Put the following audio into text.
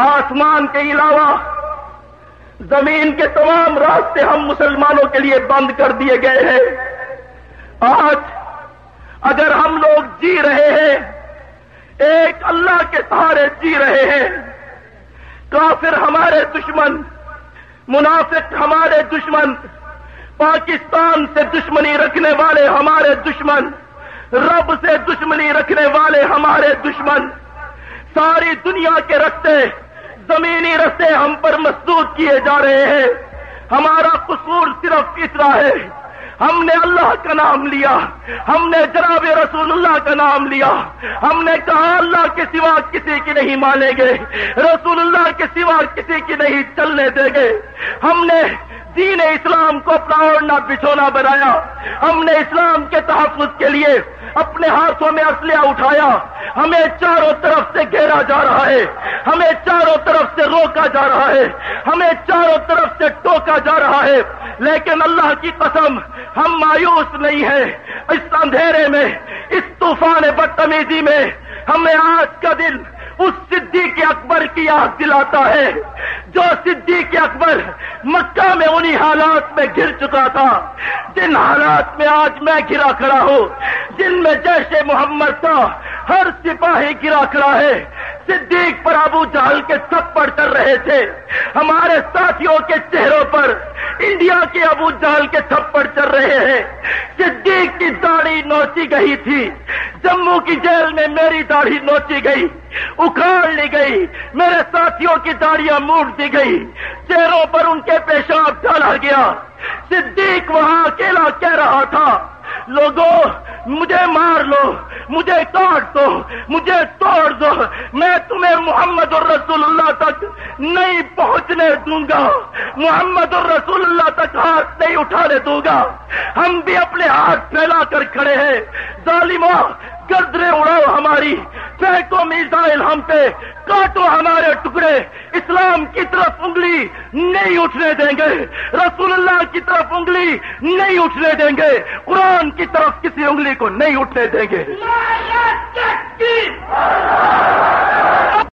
آسمان کے علاوہ زمین کے تمام راستے ہم مسلمانوں کے لیے بند کر دیے گئے ہیں۔ آج اگر ہم لوگ جی رہے ہیں، ایک اللہ کے سہارے جی رہے ہیں۔ کافر ہمارے دشمن، منافق ہمارے دشمن، پاکستان سے دشمنی رکھنے والے ہمارے دشمن، رب سے دشمنی رکھنے والے ہمارے دشمن۔ ساری دنیا کے رستے زمینی رستے ہم پر مسدود کیے جا رہے ہیں۔ ہمارا قصور صرف اتنا ہے۔ ہم نے اللہ کا نام لیا۔ ہم نے جناب رسول اللہ کا نام لیا۔ ہم نے کہا اللہ کے سوا کسی کی نہیں مانیں گے۔ رسول اللہ کے سوا کسی کی نہیں چلنے دیں گے۔ ہم نے دین اسلام کو اپنا اوڑنا بچھونا بنایا۔ ہم نے اسلام کے تحفظ کے لیے اپنے ہاتھوں میں اسلحہ اٹھایا۔ ہمیں چاروں طرف سے گھیرا جا رہا ہے۔ ہمیں چاروں طرف سے روکا جا رہا ہے۔ ہمیں چاروں طرف سے ٹوکا جا رہا ہے۔ لیکن اللہ کی قسم، ہم مایوس نہیں ہیں۔ اس اندھیرے میں، اس طوفان بدتمیزی میں، ہمیں آج کا دن اکبر کی یاد دلاتا ہے۔ جو صدیق اکبر مکہ میں انہی حالات میں گر چکا تھا، جن حالات میں آج میں گرا کھڑا ہوں، جن میں جیسے محمد کا ہر سپاہی گرا کھڑا ہے۔ صدیق پر ابو جہل کے تھپڑ کر رہے تھے۔ ہمارے ساتھیوں کے چہروں پر انڈیا کے ابو جہل کے تھپڑ چل رہے ہیں۔ صدیق کی داڑھی نوچی گئی تھی۔ جموں کی جیل میں میری داڑھی نوچی گئی۔ اکھاڑ لی گئی۔ میرے ساتھیوں کی داڑیاں موڑ دی گئی۔ چہروں پر ان کے پیشاب ڈالا گیا۔ صدیق وہاں اکیلا کہہ رہا تھا لوگوں مجھے مار لو، مجھے کاٹ دو، مجھے توڑ دو، میں تمہیں محمد الرسول اللہ تک نہیں پہنچنے دوں گا۔ محمد الرسول اللہ تک ہاتھ نہیں اٹھانے دوں گا۔ ہم بھی اپنے ہاتھ پھیلا کر کھڑے ہیں۔ ظالموں گردرے اڑاؤ ہماری پھینکو میزائل ہم پہ، کاٹو ہمارے ٹکڑے۔ اسلام کی طرف انگلی نہیں اٹھنے دیں گے۔ رسول اللہ کی طرف انگلی نہیں اٹھنے دیں گے۔ قرآن کی طرف کسی انگلی کو نہیں اٹھنے دیں گے۔